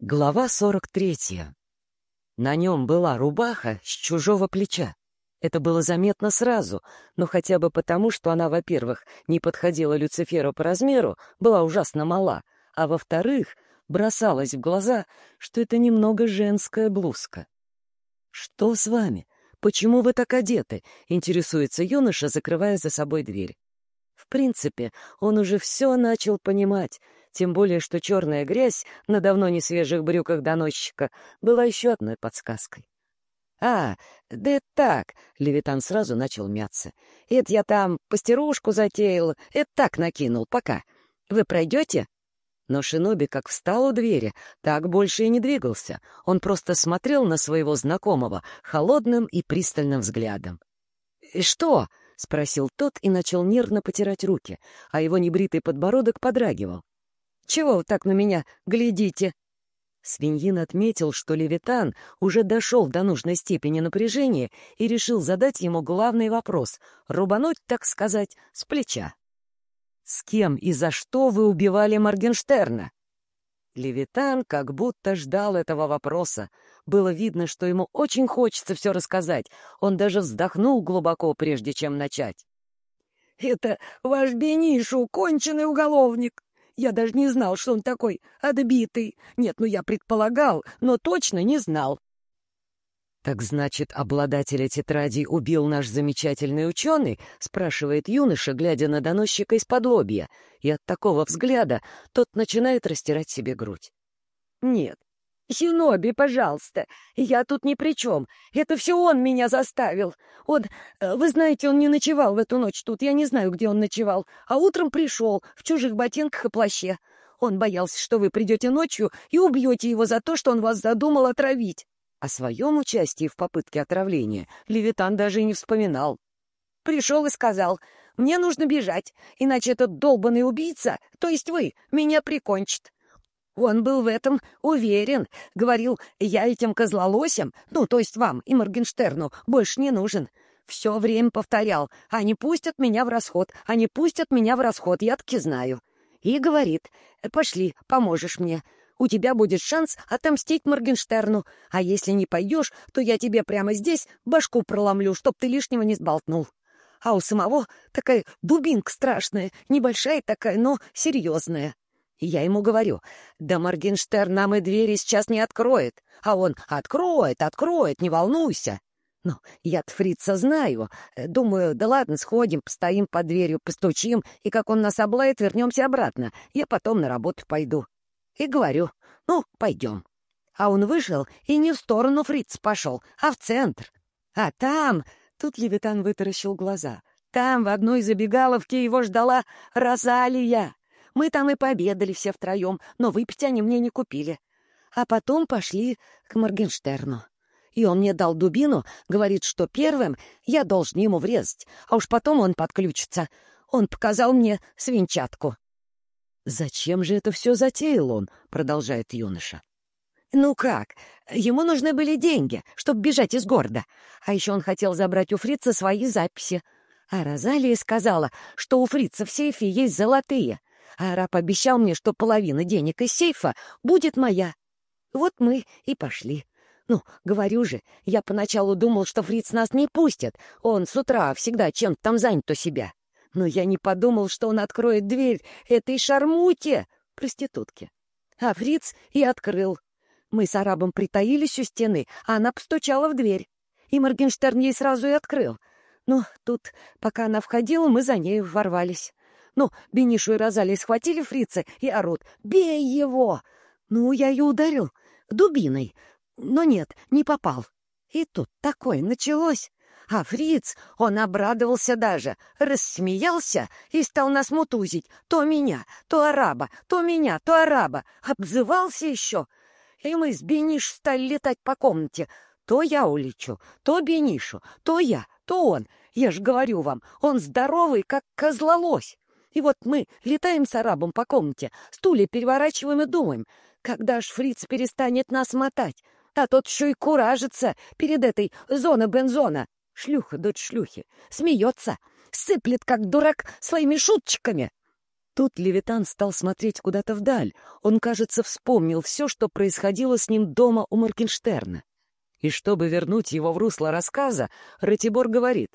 Глава 43. На нем была рубаха с чужого плеча. Это было заметно сразу, но хотя бы потому, что она, во-первых, не подходила Люциферу по размеру, была ужасно мала, а во-вторых, бросалось в глаза, что это немного женская блузка. «Что с вами? Почему вы так одеты?» — интересуется юноша, закрывая за собой дверь. В принципе, он уже все начал понимать — тем более, что черная грязь на давно не свежих брюках доносчика была еще одной подсказкой. «А, да это так!» — Левитан сразу начал мяться. «Это я там постирушку затеял, это так накинул, пока. Вы пройдете?» Но Шиноби как встал у двери, так больше и не двигался. Он просто смотрел на своего знакомого холодным и пристальным взглядом. «И что?» — спросил тот и начал нервно потирать руки, а его небритый подбородок подрагивал. Чего вы так на меня глядите?» Свиньин отметил, что Левитан уже дошел до нужной степени напряжения и решил задать ему главный вопрос — рубануть, так сказать, с плеча. «С кем и за что вы убивали Моргенштерна?» Левитан как будто ждал этого вопроса. Было видно, что ему очень хочется все рассказать. Он даже вздохнул глубоко, прежде чем начать. «Это ваш Бенишу, конченый уголовник. Я даже не знал, что он такой отбитый. Нет, ну я предполагал, но точно не знал. «Так значит, обладателя тетради убил наш замечательный ученый?» — спрашивает юноша, глядя на доносчика из-под лобья. И от такого взгляда тот начинает растирать себе грудь. «Нет, «Синоби, пожалуйста, я тут ни при чем. Это все он меня заставил. Он, э, вы знаете, он не ночевал в эту ночь тут, я не знаю, где он ночевал, а утром пришел в чужих ботинках и плаще. Он боялся, что вы придете ночью и убьете его за то, что он вас задумал отравить». О своем участии в попытке отравления Левитан даже и не вспоминал. Пришел и сказал, «Мне нужно бежать, иначе этот долбанный убийца, то есть вы, меня прикончит. Он был в этом уверен. Говорил, я этим козлолосям, ну, то есть вам и Моргенштерну, больше не нужен. Все время повторял, они пустят меня в расход, они пустят меня в расход, я таки знаю. И говорит, пошли, поможешь мне. У тебя будет шанс отомстить Моргенштерну, а если не пойдешь, то я тебе прямо здесь башку проломлю, чтоб ты лишнего не сболтнул. А у самого такая дубинка страшная, небольшая такая, но серьезная. Я ему говорю, да Моргенштерн нам и двери сейчас не откроет. А он откроет, откроет, не волнуйся. Ну, я-то фрица знаю. Думаю, да ладно, сходим, постоим под дверью, постучим, и как он нас облает, вернемся обратно. Я потом на работу пойду. И говорю, ну, пойдем. А он вышел и не в сторону фриц пошел, а в центр. А там... Тут Левитан вытаращил глаза. Там в одной забегаловке его ждала Розалия. Мы там и пообедали все втроем, но выпить они мне не купили. А потом пошли к Моргенштерну. И он мне дал дубину, говорит, что первым я должен ему врезать, а уж потом он подключится. Он показал мне свинчатку. «Зачем же это все затеял он?» — продолжает юноша. «Ну как? Ему нужны были деньги, чтобы бежать из города. А еще он хотел забрать у фрица свои записи. А Розалия сказала, что у фрица в сейфе есть золотые. А араб обещал мне, что половина денег из сейфа будет моя. Вот мы и пошли. Ну, говорю же, я поначалу думал, что фриц нас не пустит. Он с утра всегда чем-то там занят у себя. Но я не подумал, что он откроет дверь этой шармуте, проститутке. А фриц и открыл. Мы с арабом притаились у стены, а она постучала в дверь. И Моргенштерн ей сразу и открыл. Ну, тут, пока она входила, мы за ней ворвались. Ну, Бенишу и Розали схватили фрица и орут «Бей его!» Ну, я ее ударил дубиной, но нет, не попал. И тут такое началось. А фриц, он обрадовался даже, рассмеялся и стал нас мутузить. То меня, то араба, то меня, то араба. Обзывался еще. И мы с Бениш стали летать по комнате. То я улечу, то Бенишу, то я, то он. Я ж говорю вам, он здоровый, как козлолось. И вот мы летаем с арабом по комнате, стулья переворачиваем и думаем, когда ж фриц перестанет нас мотать, а тот еще и куражится перед этой зона-бензона. Шлюха дочь шлюхи, смеется, сыплет, как дурак, своими шуточками. Тут Левитан стал смотреть куда-то вдаль. Он, кажется, вспомнил все, что происходило с ним дома у Моргенштерна. И чтобы вернуть его в русло рассказа, Ратибор говорит,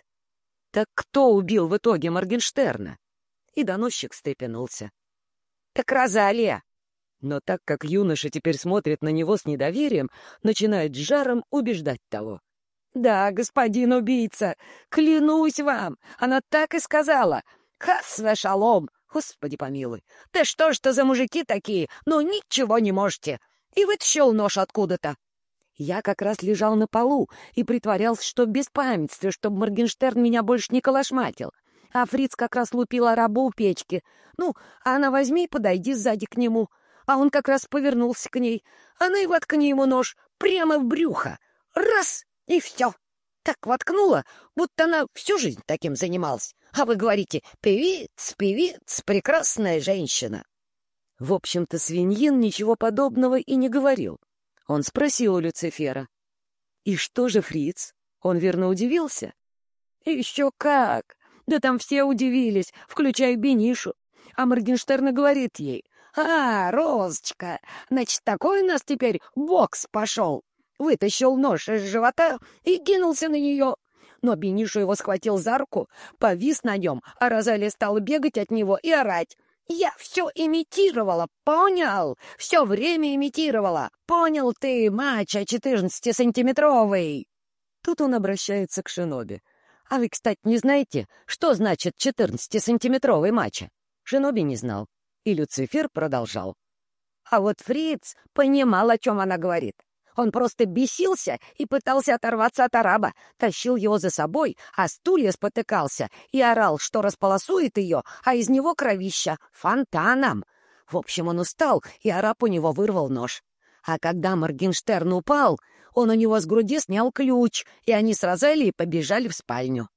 «Так кто убил в итоге Моргенштерна?» И доносчик встрепенулся. «Так Розалия!» Но так как юноша теперь смотрит на него с недоверием, начинает с жаром убеждать того. «Да, господин убийца, клянусь вам, она так и сказала. Хасве шалом, Господи помилуй, ты что ж то за мужики такие? Ну, ничего не можете. И вытащил нож откуда-то. Я как раз лежал на полу и притворялся, что в беспамятстве, чтобы Моргенштерн меня больше не колошматил. А Фриц как раз лупил арабу у печки. Ну, а она возьми и подойди сзади к нему. А он как раз повернулся к ней. Она и воткни ему нож прямо в брюхо. Раз — и все. Так воткнула, будто она всю жизнь таким занималась. А вы говорите «певиц, певиц, прекрасная женщина». В общем-то, свиньин ничего подобного и не говорил. Он спросил у Люцифера. «И что же Фриц? Он верно удивился?» «Еще как! Да там все удивились, включая Бенишу. А Моргенштерн говорит ей, «А, Розочка, значит, такой у нас теперь бокс пошел!» Вытащил нож из живота и кинулся на нее. Но Бенишу его схватил за руку, повис на нем, а Розалия стала бегать от него и орать. «Я все имитировала, понял? Все время имитировала. Понял ты, мача 14-сантиметровый!» Тут он обращается к Шиноби. «А вы, кстати, не знаете, что значит 14-сантиметровый мача?» Шиноби не знал. И Люцифер продолжал. А вот Фриц понимал, о чем она говорит. Он просто бесился и пытался оторваться от араба, тащил его за собой, а стулья спотыкался и орал, что располосует ее, а из него кровища фонтаном. В общем, он устал, и араб у него вырвал нож. А когда Моргенштерн упал, он у него с груди снял ключ, и они с Розелией побежали в спальню.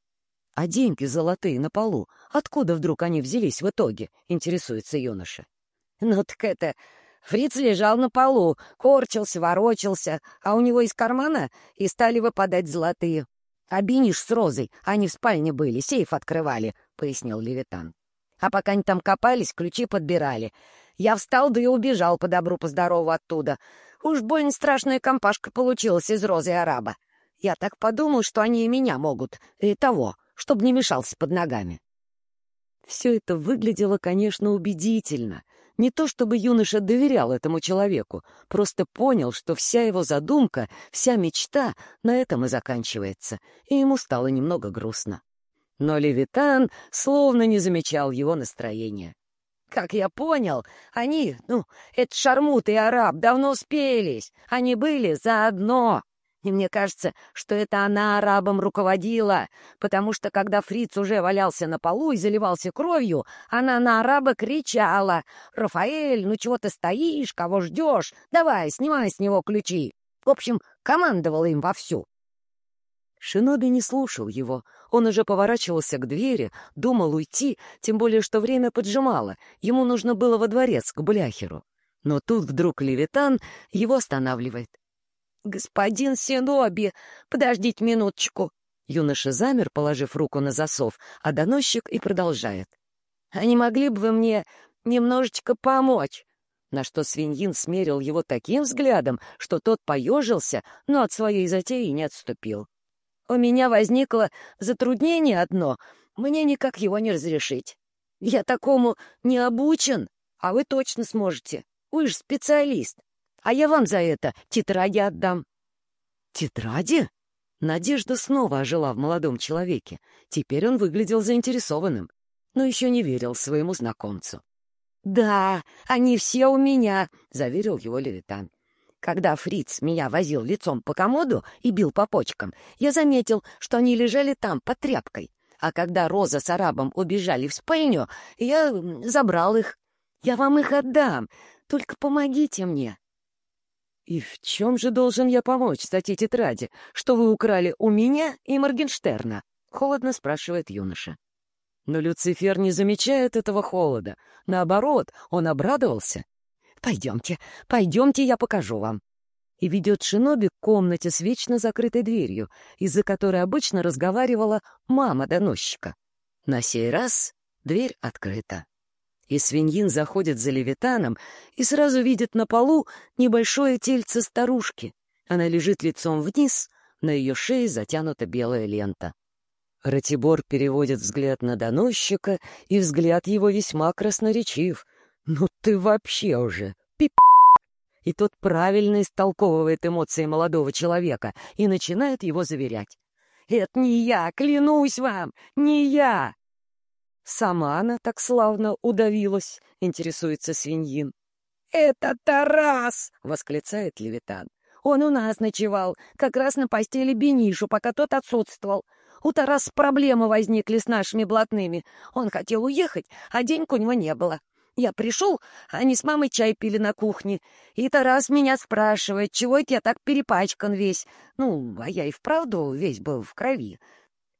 — А деньги золотые на полу, откуда вдруг они взялись в итоге? — интересуется юноша. — Ну так это Фриц лежал на полу, корчился, ворочался, а у него из кармана и стали выпадать золотые. А Биниш с Розой, они в спальне были, сейф открывали, — пояснил Левитан. А пока они там копались, ключи подбирали. Я встал, да и убежал по добру, по здорову оттуда. Уж больно страшная компашка получилась из Розы Араба. Я так подумал, что они и меня могут, и того, чтобы не мешался под ногами. Все это выглядело, конечно, убедительно — не то чтобы юноша доверял этому человеку, просто понял, что вся его задумка, вся мечта на этом и заканчивается, и ему стало немного грустно. Но Левитан словно не замечал его настроения. «Как я понял, они, ну, это Шармут и Араб, давно спелись. Они были заодно. И мне кажется, что это она арабом руководила, потому что, когда Фриц уже валялся на полу и заливался кровью, она на араба кричала «Рафаэль, ну чего ты стоишь, кого ждешь? Давай, снимай с него ключи!» В общем, командовала им вовсю. Шиноби не слушал его. Он уже поворачивался к двери, думал уйти, тем более, что время поджимало. Ему нужно было во дворец, к Бляхеру. Но тут вдруг Левитан его останавливает. «Господин Синоби, подождите минуточку!» Юноша замер, положив руку на засов, а доносчик и продолжает. «А не могли бы вы мне немножечко помочь?» На что свиньин смерил его таким взглядом, что тот поежился, но от своей затеи не отступил. «У меня возникло затруднение одно, мне никак его не разрешить. Я такому не обучен, а вы точно сможете. Вы же специалист. А я вам за это тетради отдам». «Тетради?» Надежда снова ожила в молодом человеке. Теперь он выглядел заинтересованным, но еще не верил своему знакомцу. «Да, они все у меня», — заверил его Левитан. Когда Фриц меня возил лицом по комоду и бил по почкам, я заметил, что они лежали там под тряпкой. А когда Роза с арабом убежали в спальню, я забрал их. Я вам их отдам, только помогите мне. «И в чем же должен я помочь статье тетради, что вы украли у меня и Моргенштерна?» — холодно спрашивает юноша. Но Люцифер не замечает этого холода. Наоборот, он обрадовался. «Пойдемте, пойдемте, я покажу вам». И ведет Шиноби к комнате с вечно закрытой дверью, из-за которой обычно разговаривала мама доносчика. На сей раз дверь открыта. И свиньин заходит за левитаном и сразу видит на полу небольшое тельце старушки. Она лежит лицом вниз, на ее шее затянута белая лента. Ратибор переводит взгляд на доносчика, и взгляд его весьма красноречив. «Ну ты вообще уже, пип...» И тот правильно истолковывает эмоции молодого человека и начинает его заверять. «Это не я, клянусь вам, не я!» «Сама она так славно удавилась», — интересуется свиньин. «Это Тарас!» — восклицает Левитан. «Он у нас ночевал, как раз на постели Бенишу, пока тот отсутствовал. У Тараса проблемы возникли с нашими блатными. Он хотел уехать, а денег у него не было. Я пришел, они с мамой чай пили на кухне, и Тарас меня спрашивает, чего это я так перепачкан весь. Ну, а я и вправду весь был в крови.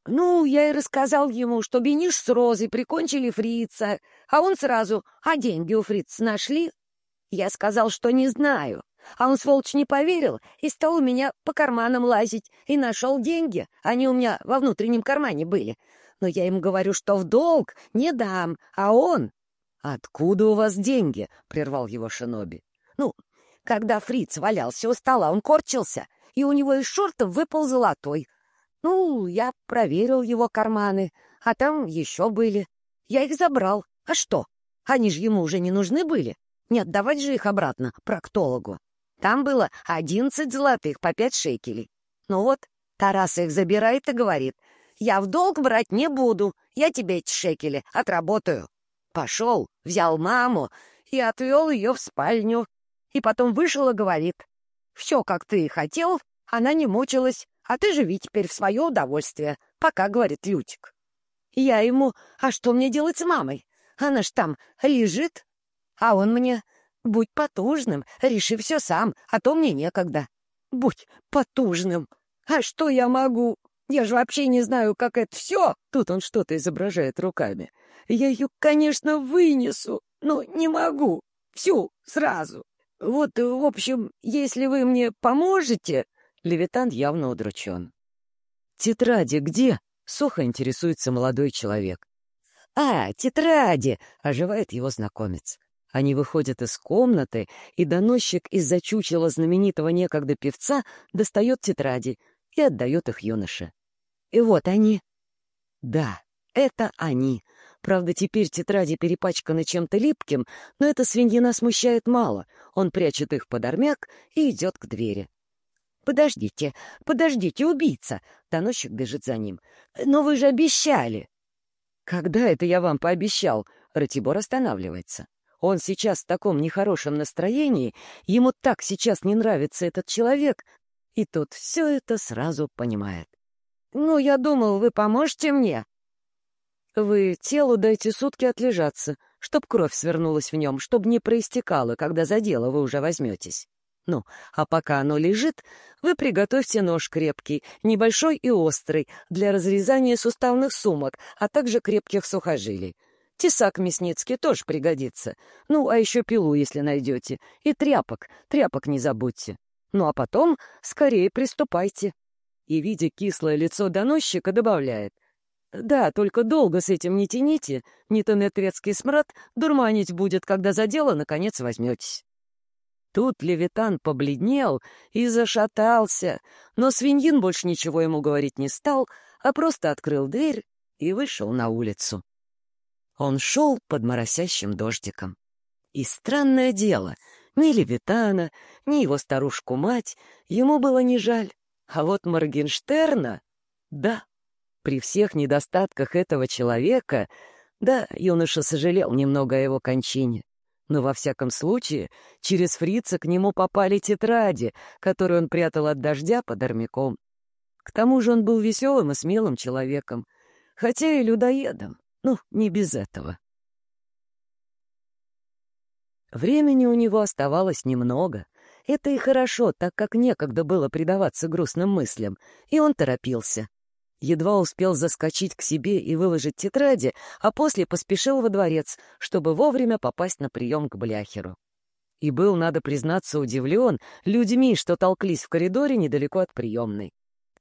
Ну, я и рассказал ему, что Бениш с Розой прикончили фрица, а он сразу, а деньги у фрица нашли? Я сказал, что не знаю. А он, сволочь, не поверил и стал у меня по карманам лазить, и нашел деньги. Они у меня во внутреннем кармане были. Но я ему говорю, что в долг не дам, а он... «Откуда у вас деньги?» — прервал его Шиноби. «Ну, когда фриц валялся у стола, он корчился, и у него из шортов выпал золотой. Ну, я проверил его карманы, а там еще были. Я их забрал. А что? Они же ему уже не нужны были. Не отдавать же их обратно проктологу. Там было одиннадцать золотых по пять шекелей. Ну вот, Тарас их забирает и говорит, «Я в долг брать не буду, я тебе эти шекели отработаю». Пошел, взял маму и отвел ее в спальню. И потом вышел и говорит, «Все, как ты и хотел, она не мучилась, а ты живи теперь в свое удовольствие, пока, — говорит Лютик». Я ему, «А что мне делать с мамой? Она ж там лежит». А он мне, «Будь потужным, реши все сам, а то мне некогда». «Будь потужным! А что я могу? Я же вообще не знаю, как это все!» Тут он что-то изображает руками. «Я ее, конечно, вынесу, но не могу. Всю, сразу. Вот, в общем, если вы мне поможете...» Левитан явно удручен. «Тетради где?» — сухо интересуется молодой человек. «А, тетради!» — оживает его знакомец. Они выходят из комнаты, и доносчик из-за чучела знаменитого некогда певца достает тетради и отдает их юноше. И вот они. Да, это они. Правда, теперь тетради перепачканы чем-то липким, но это свиньина смущает мало. Он прячет их под армяк и идет к двери. «Подождите, подождите, убийца!» Доносчик бежит за ним. «Но вы же обещали!» «Когда это я вам пообещал?» Ратибор останавливается. Он сейчас в таком нехорошем настроении, ему так сейчас не нравится этот человек, и тут все это сразу понимает. «Ну, я думал, вы поможете мне?» «Вы телу дайте сутки отлежаться, чтоб кровь свернулась в нем, чтоб не проистекала, когда за дело вы уже возьметесь. Ну, а пока оно лежит, вы приготовьте нож крепкий, небольшой и острый, для разрезания суставных сумок, а также крепких сухожилий. Тесак мясницкий тоже пригодится. Ну, а еще пилу, если найдете. И тряпок. Тряпок не забудьте. Ну, а потом скорее приступайте. И, видя кислое лицо доносчика, добавляет. Да, только долго с этим не тяните, не то мертвецкий смрад дурманить будет, когда за дело, наконец, возьметесь. Тут Левитан побледнел и зашатался, но свиньин больше ничего ему говорить не стал, а просто открыл дверь и вышел на улицу. Он шел под моросящим дождиком. И странное дело, ни Левитана, ни его старушку-мать ему было не жаль. А вот Моргенштерна... Да, при всех недостатках этого человека... Да, юноша сожалел немного о его кончине. Но во всяком случае, через фрица к нему попали тетради, которые он прятал от дождя под армяком. К тому же он был веселым и смелым человеком, хотя и людоедом. Ну, не без этого. Времени у него оставалось немного. Это и хорошо, так как некогда было предаваться грустным мыслям, и он торопился. Едва успел заскочить к себе и выложить тетради, а после поспешил во дворец, чтобы вовремя попасть на прием к Бляхеру. И был, надо признаться, удивлен людьми, что толклись в коридоре недалеко от приемной.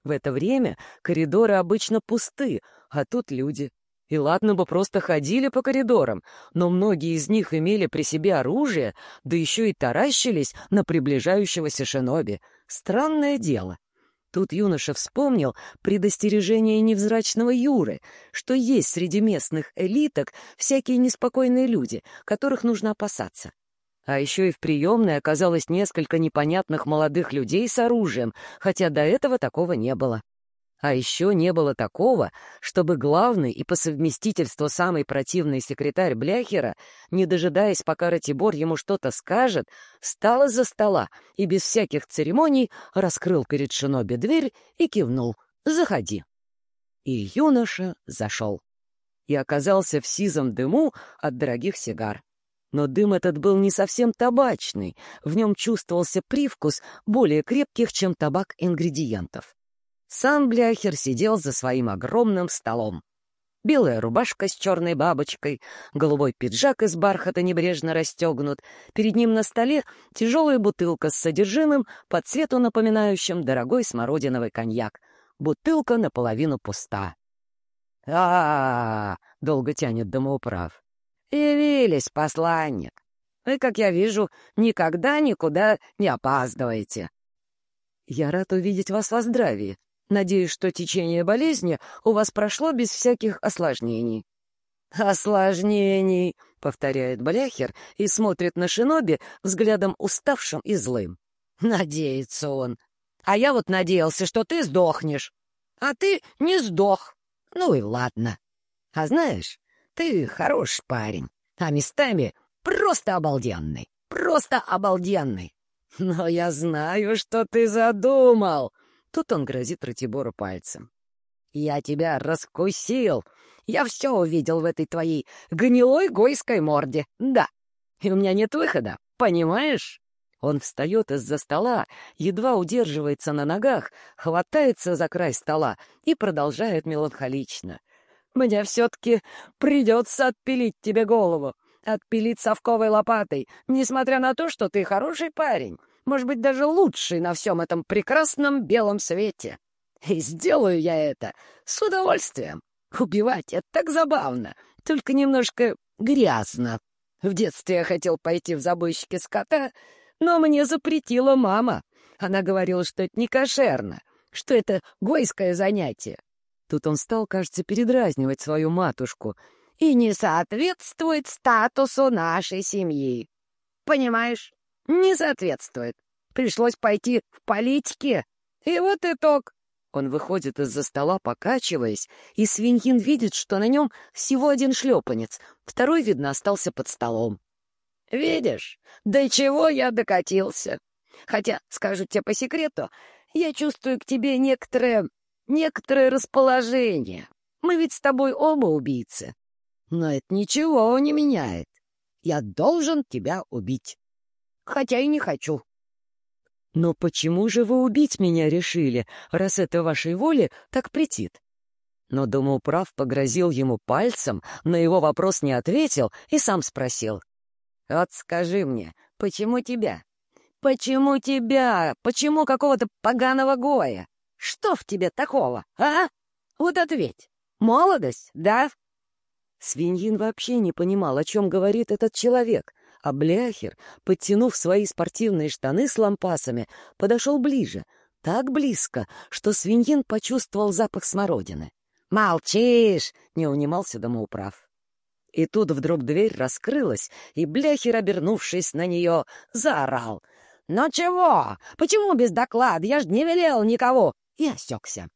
В это время коридоры обычно пусты, а тут люди. И ладно бы просто ходили по коридорам, но многие из них имели при себе оружие, да еще и таращились на приближающегося шиноби. Странное дело. Тут юноша вспомнил предостережение невзрачного Юры, что есть среди местных элиток всякие неспокойные люди, которых нужно опасаться. А еще и в приемной оказалось несколько непонятных молодых людей с оружием, хотя до этого такого не было. А еще не было такого, чтобы главный и по совместительству самый противный секретарь Бляхера, не дожидаясь, пока Ратибор ему что-то скажет, встал из-за стола и без всяких церемоний раскрыл перед Шиноби дверь и кивнул «Заходи». И юноша зашел. И оказался в сизом дыму от дорогих сигар. Но дым этот был не совсем табачный, в нем чувствовался привкус более крепких, чем табак ингредиентов. Сам Бляхер сидел за своим огромным столом. Белая рубашка с черной бабочкой, голубой пиджак из бархата небрежно расстегнут. Перед ним на столе тяжелая бутылка с содержимым, по цвету напоминающим дорогой смородиновый коньяк. Бутылка наполовину пуста. а, -а, -а, -а долго тянет домоуправ. «Явились, посланник. Вы, как я вижу, никогда никуда не опаздываете». «Я рад увидеть вас во здравии», Надеюсь, что течение болезни у вас прошло без всяких осложнений». «Осложнений», — повторяет Бляхер и смотрит на Шиноби взглядом уставшим и злым. «Надеется он. А я вот надеялся, что ты сдохнешь. А ты не сдох. Ну и ладно. А знаешь, ты хороший парень, а местами просто обалденный. Просто обалденный. Но я знаю, что ты задумал. Тут он грозит Ратибору пальцем. «Я тебя раскусил! Я все увидел в этой твоей гнилой гойской морде, да. И у меня нет выхода, понимаешь?» Он встает из-за стола, едва удерживается на ногах, хватается за край стола и продолжает меланхолично. «Мне все-таки придется отпилить тебе голову, отпилить совковой лопатой, несмотря на то, что ты хороший парень может быть, даже лучший на всем этом прекрасном белом свете. И сделаю я это с удовольствием. Убивать — это так забавно, только немножко грязно. В детстве я хотел пойти в забойщики скота, но мне запретила мама. Она говорила, что это не кошерно, что это гойское занятие. Тут он стал, кажется, передразнивать свою матушку и не соответствует статусу нашей семьи. Понимаешь? Не соответствует. Пришлось пойти в политике. И вот итог. Он выходит из-за стола, покачиваясь, и свиньин видит, что на нем всего один шлепанец, второй, видно, остался под столом. «Видишь, до чего я докатился? Хотя, скажу тебе по секрету, я чувствую к тебе некоторое... некоторое расположение. Мы ведь с тобой оба убийцы. Но это ничего не меняет. Я должен тебя убить хотя и не хочу». «Но почему же вы убить меня решили, раз это вашей воле так претит?» Но домоуправ погрозил ему пальцем, на его вопрос не ответил и сам спросил. «Вот скажи мне, почему тебя? Почему тебя? Почему какого-то поганого Гоя? Что в тебе такого, а? Вот ответь. Молодость, да?» Свиньин вообще не понимал, о чем говорит этот человек, а Бляхер, подтянув свои спортивные штаны с лампасами, подошел ближе, так близко, что свиньин почувствовал запах смородины. «Молчишь!» — не унимался домоуправ. И тут вдруг дверь раскрылась, и Бляхер, обернувшись на нее, заорал. «Ну чего? Почему без доклада? Я ж не велел никого!» И осекся.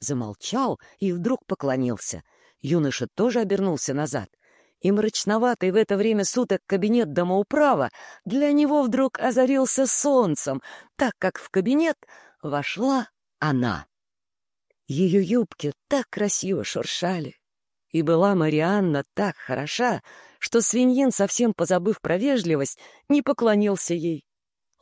Замолчал и вдруг поклонился. Юноша тоже обернулся назад и мрачноватый в это время суток кабинет домоуправа для него вдруг озарился солнцем, так как в кабинет вошла она. Ее юбки так красиво шуршали, и была Марианна так хороша, что свиньин, совсем позабыв про вежливость, не поклонился ей.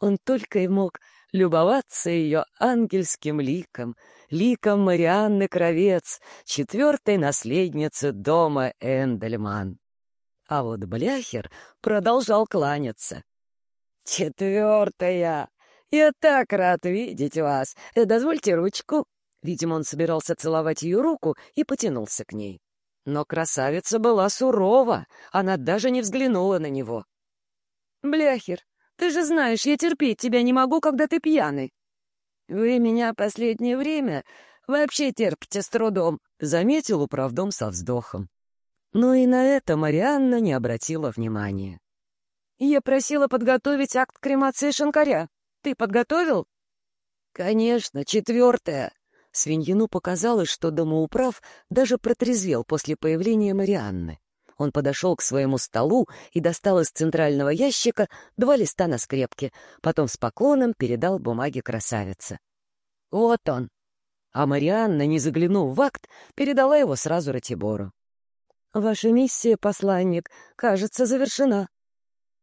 Он только и мог любоваться ее ангельским ликом, ликом Марианны Кровец, четвертой наследницы дома Эндельман. А вот Бляхер продолжал кланяться. «Четвертая! Я так рад видеть вас! Э, дозвольте ручку!» Видимо, он собирался целовать ее руку и потянулся к ней. Но красавица была сурова, она даже не взглянула на него. «Бляхер, ты же знаешь, я терпеть тебя не могу, когда ты пьяный». «Вы меня последнее время вообще терпите с трудом», — заметил управдом со вздохом. Но и на это Марианна не обратила внимания. «Я просила подготовить акт кремации шинкаря. Ты подготовил?» «Конечно, четвертое». Свиньину показалось, что домоуправ даже протрезвел после появления Марианны. Он подошел к своему столу и достал из центрального ящика два листа на скрепке, потом с поклоном передал бумаги красавице. «Вот он!» А Марианна, не заглянув в акт, передала его сразу Ратибору. «Ваша миссия, посланник, кажется, завершена».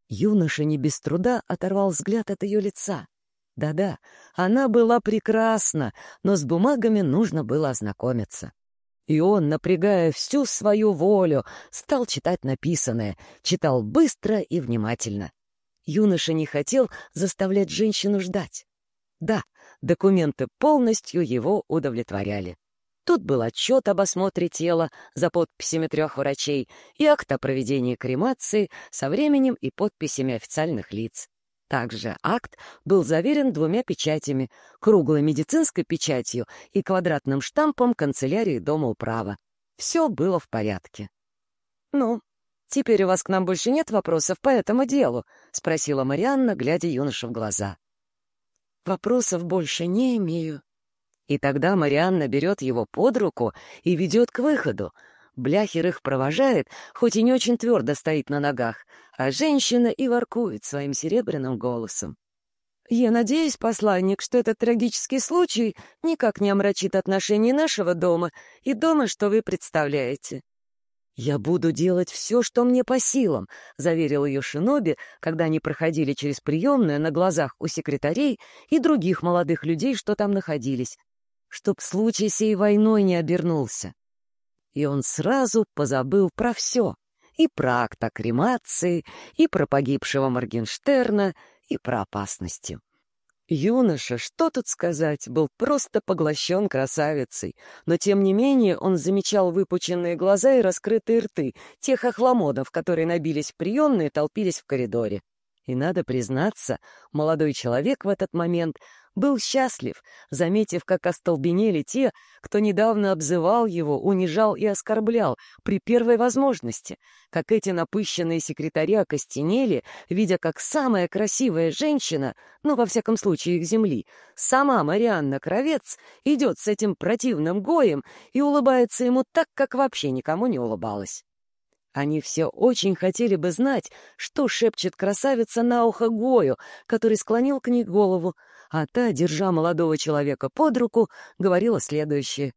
Юноша не без труда оторвал взгляд от ее лица. Да-да, она была прекрасна, но с бумагами нужно было ознакомиться. И он, напрягая всю свою волю, стал читать написанное, читал быстро и внимательно. Юноша не хотел заставлять женщину ждать. Да, документы полностью его удовлетворяли. Тут был отчет об осмотре тела за подписями трех врачей и акт о проведении кремации со временем и подписями официальных лиц. Также акт был заверен двумя печатями — круглой медицинской печатью и квадратным штампом канцелярии Дома управа. Все было в порядке. «Ну, теперь у вас к нам больше нет вопросов по этому делу?» — спросила Марианна, глядя юноше в глаза. «Вопросов больше не имею». И тогда Марианна берет его под руку и ведет к выходу — Бляхер их провожает, хоть и не очень твердо стоит на ногах, а женщина и воркует своим серебряным голосом. «Я надеюсь, посланник, что этот трагический случай никак не омрачит отношения нашего дома и дома, что вы представляете». «Я буду делать все, что мне по силам», — заверил ее Шиноби, когда они проходили через приемную на глазах у секретарей и других молодых людей, что там находились, чтоб случай сей войной не обернулся и он сразу позабыл про все. И про акт о кремации, и про погибшего Моргенштерна, и про опасности. Юноша, что тут сказать, был просто поглощен красавицей, но тем не менее он замечал выпученные глаза и раскрытые рты тех охламонов, которые набились в приемные и толпились в коридоре. И надо признаться, молодой человек в этот момент был счастлив, заметив, как остолбенели те, кто недавно обзывал его, унижал и оскорблял при первой возможности, как эти напыщенные секретари окостенели, видя, как самая красивая женщина, ну, во всяком случае, их земли, сама Марианна Кровец, идет с этим противным гоем и улыбается ему так, как вообще никому не улыбалась. Они все очень хотели бы знать, что шепчет красавица на ухо Гою, который склонил к ней голову, а та, держа молодого человека под руку, говорила следующее.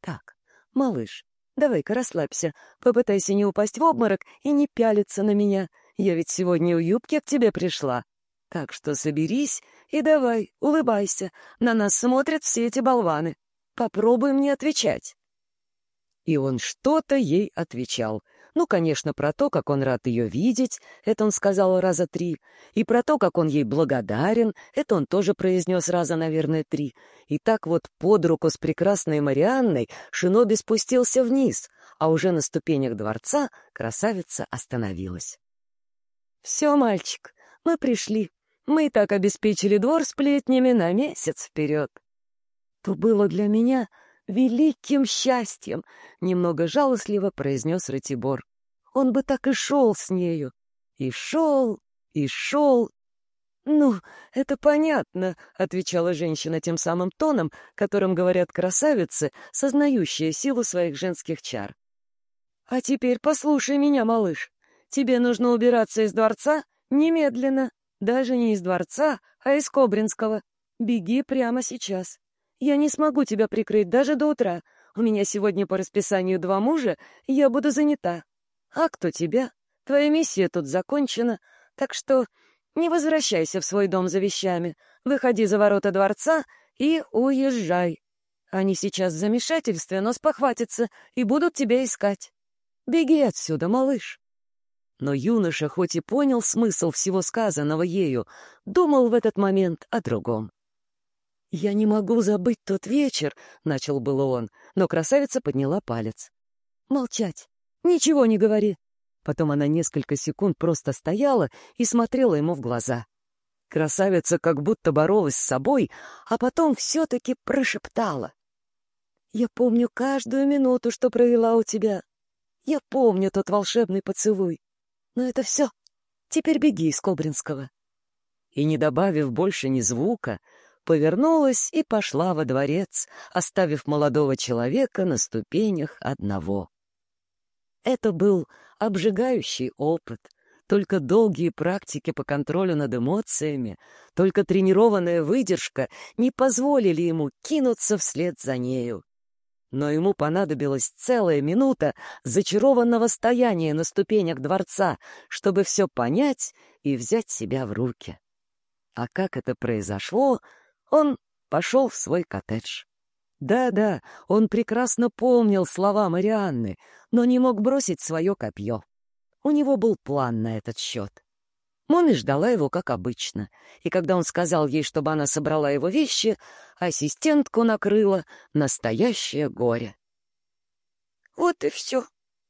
«Так, малыш, давай-ка расслабься, попытайся не упасть в обморок и не пялиться на меня. Я ведь сегодня у юбки к тебе пришла. Так что соберись и давай, улыбайся. На нас смотрят все эти болваны. Попробуй мне отвечать». И он что-то ей отвечал — ну, конечно, про то, как он рад ее видеть, это он сказал раза три, и про то, как он ей благодарен, это он тоже произнес раза, наверное, три. И так вот под руку с прекрасной Марианной Шиноби спустился вниз, а уже на ступенях дворца красавица остановилась. «Все, мальчик, мы пришли. Мы и так обеспечили двор сплетнями на месяц вперед». То было для меня великим счастьем!» — немного жалостливо произнес Ратибор. «Он бы так и шел с нею. И шел, и шел». «Ну, это понятно», — отвечала женщина тем самым тоном, которым говорят красавицы, сознающие силу своих женских чар. «А теперь послушай меня, малыш. Тебе нужно убираться из дворца немедленно. Даже не из дворца, а из Кобринского. Беги прямо сейчас. Я не смогу тебя прикрыть даже до утра. У меня сегодня по расписанию два мужа, я буду занята. А кто тебя? Твоя миссия тут закончена, так что не возвращайся в свой дом за вещами. Выходи за ворота дворца и уезжай. Они сейчас в замешательстве, но спохватятся и будут тебя искать. Беги отсюда, малыш. Но юноша, хоть и понял смысл всего сказанного ею, думал в этот момент о другом. «Я не могу забыть тот вечер», — начал было он, но красавица подняла палец. Молчать. Ничего не говори. Потом она несколько секунд просто стояла и смотрела ему в глаза. Красавица как будто боролась с собой, а потом все-таки прошептала. «Я помню каждую минуту, что провела у тебя. Я помню тот волшебный поцелуй. Но это все. Теперь беги из Кобринского». И, не добавив больше ни звука, повернулась и пошла во дворец, оставив молодого человека на ступенях одного. Это был обжигающий опыт — только долгие практики по контролю над эмоциями, только тренированная выдержка не позволили ему кинуться вслед за нею. Но ему понадобилась целая минута зачарованного стояния на ступенях дворца, чтобы все понять и взять себя в руки. А как это произошло, он пошел в свой коттедж. Да-да, он прекрасно помнил слова Марианны, но не мог бросить свое копье. У него был план на этот счет. Моми ждала его, как обычно, и когда он сказал ей, чтобы она собрала его вещи, ассистентку накрыло настоящее горе. «Вот и все.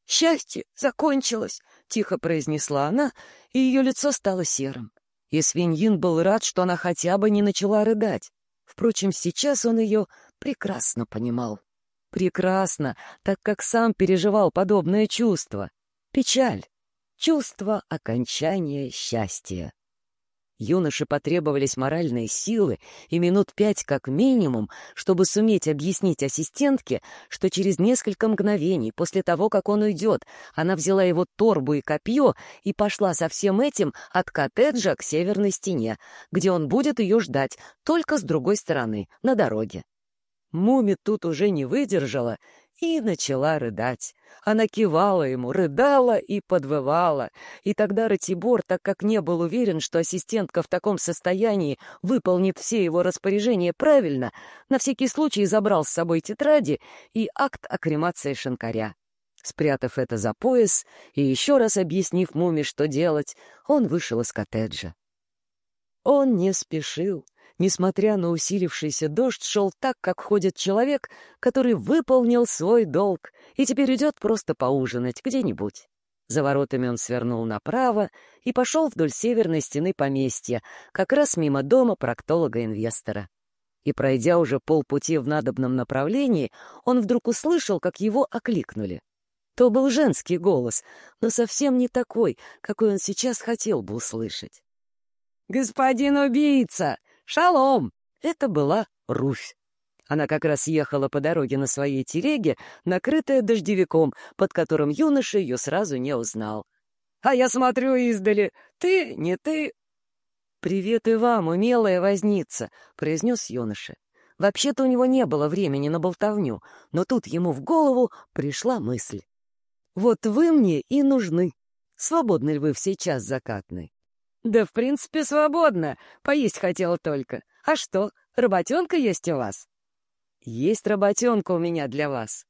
Счастье закончилось», — тихо произнесла она, и ее лицо стало серым. И свиньин был рад, что она хотя бы не начала рыдать. Впрочем, сейчас он ее прекрасно понимал. Прекрасно, так как сам переживал подобное чувство. Печаль, чувство окончания счастья. Юноше потребовались моральные силы и минут пять как минимум, чтобы суметь объяснить ассистентке, что через несколько мгновений после того, как он уйдет, она взяла его торбу и копье и пошла со всем этим от коттеджа к северной стене, где он будет ее ждать, только с другой стороны, на дороге. Муми тут уже не выдержала и начала рыдать. Она кивала ему, рыдала и подвывала. И тогда Ратибор, так как не был уверен, что ассистентка в таком состоянии выполнит все его распоряжения правильно, на всякий случай забрал с собой тетради и акт о кремации шинкаря. Спрятав это за пояс и еще раз объяснив Муми, что делать, он вышел из коттеджа. Он не спешил несмотря на усилившийся дождь, шел так, как ходит человек, который выполнил свой долг и теперь идет просто поужинать где-нибудь. За воротами он свернул направо и пошел вдоль северной стены поместья, как раз мимо дома проктолога-инвестора. И, пройдя уже полпути в надобном направлении, он вдруг услышал, как его окликнули. То был женский голос, но совсем не такой, какой он сейчас хотел бы услышать. «Господин убийца! «Шалом!» Это была Руфь. Она как раз ехала по дороге на своей телеге, накрытая дождевиком, под которым юноша ее сразу не узнал. «А я смотрю издали. Ты, не ты...» «Привет и вам, умелая возница», — произнес юноша. Вообще-то у него не было времени на болтовню, но тут ему в голову пришла мысль. «Вот вы мне и нужны. Свободны ли вы в сейчас закатный?» «Да, в принципе, свободно. Поесть хотела только. А что, работенка есть у вас?» «Есть работенка у меня для вас.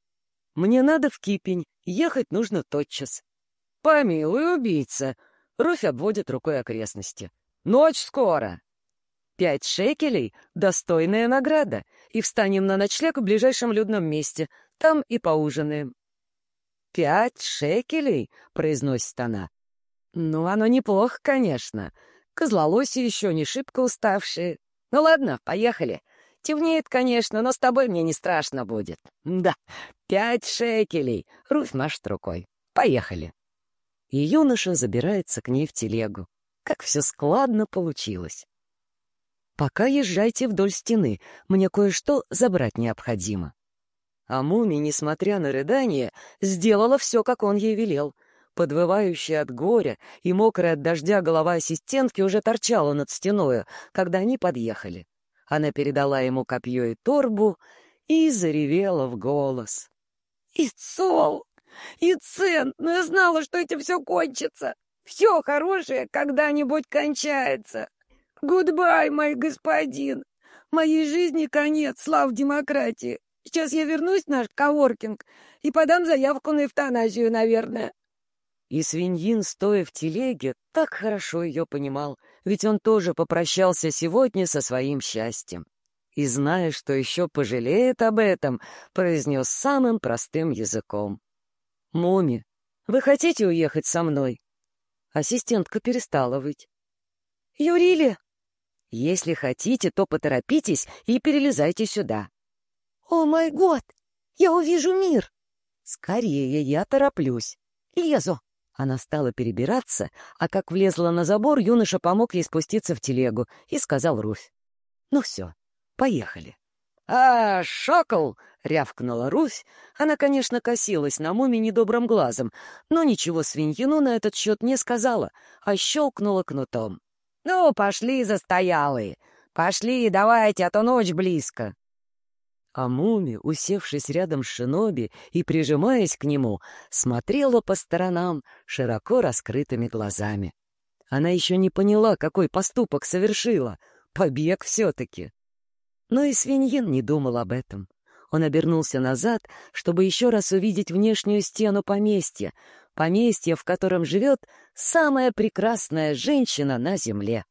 Мне надо в Кипень, ехать нужно тотчас». «Помилуй, убийца!» Руфь обводит рукой окрестности. «Ночь скоро!» «Пять шекелей — достойная награда, и встанем на ночлег в ближайшем людном месте. Там и поужинаем». «Пять шекелей?» — произносит она. Ну, оно неплохо, конечно. Козлолоси еще не шибко уставшие. Ну ладно, поехали. Темнеет, конечно, но с тобой мне не страшно будет. Да, пять шекелей. Руфь машет рукой. Поехали. И юноша забирается к ней в телегу. Как все складно получилось. Пока езжайте вдоль стены, мне кое-что забрать необходимо. А Муми, несмотря на рыдание, сделала все, как он ей велел — Подвывающая от горя и мокрая от дождя голова ассистентки уже торчала над стеною, когда они подъехали. Она передала ему копье и торбу и заревела в голос. «It's all! It's end! Ну я знала, что это все кончится! Все хорошее когда-нибудь кончается! Goodbye, мой господин! Моей жизни конец, слава демократии! Сейчас я вернусь в наш коворкинг и подам заявку на эвтаназию, наверное. И Свиньин, стоя в телеге, так хорошо ее понимал, ведь он тоже попрощался сегодня со своим счастьем. И, зная, что еще пожалеет об этом, произнес самым простым языком. «Муми, вы хотите уехать со мной?» Ассистентка перестала выть. «Юрили?» «Если хотите, то поторопитесь и перелезайте сюда». «О май год! Я увижу мир!» «Скорее, я тороплюсь». «Лезу!» Она стала перебираться, а как влезла на забор, юноша помог ей спуститься в телегу и сказал Руфь. «Ну все, поехали». «А, шокол!» — рявкнула Русь. Она, конечно, косилась на муми недобрым глазом, но ничего свиньину на этот счет не сказала, а щелкнула кнутом. «Ну, пошли, застоялые! Пошли, давайте, а то ночь близко!» А Муми, усевшись рядом с Шиноби и прижимаясь к нему, смотрела по сторонам широко раскрытыми глазами. Она еще не поняла, какой поступок совершила. Побег все-таки. Но и свиньин не думал об этом. Он обернулся назад, чтобы еще раз увидеть внешнюю стену поместья, поместье, в котором живет самая прекрасная женщина на земле.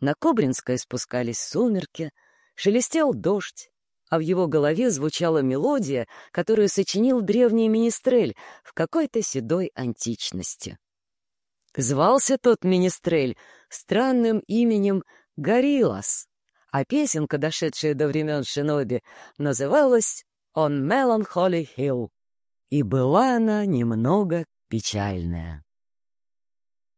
На Кобринское спускались сумерки, шелестел дождь, а в его голове звучала мелодия, которую сочинил древний министрель в какой-то седой античности. Звался тот министрель странным именем Горилас а песенка, дошедшая до времен Шиноби, называлась «On Melancholy Hill», и была она немного печальная.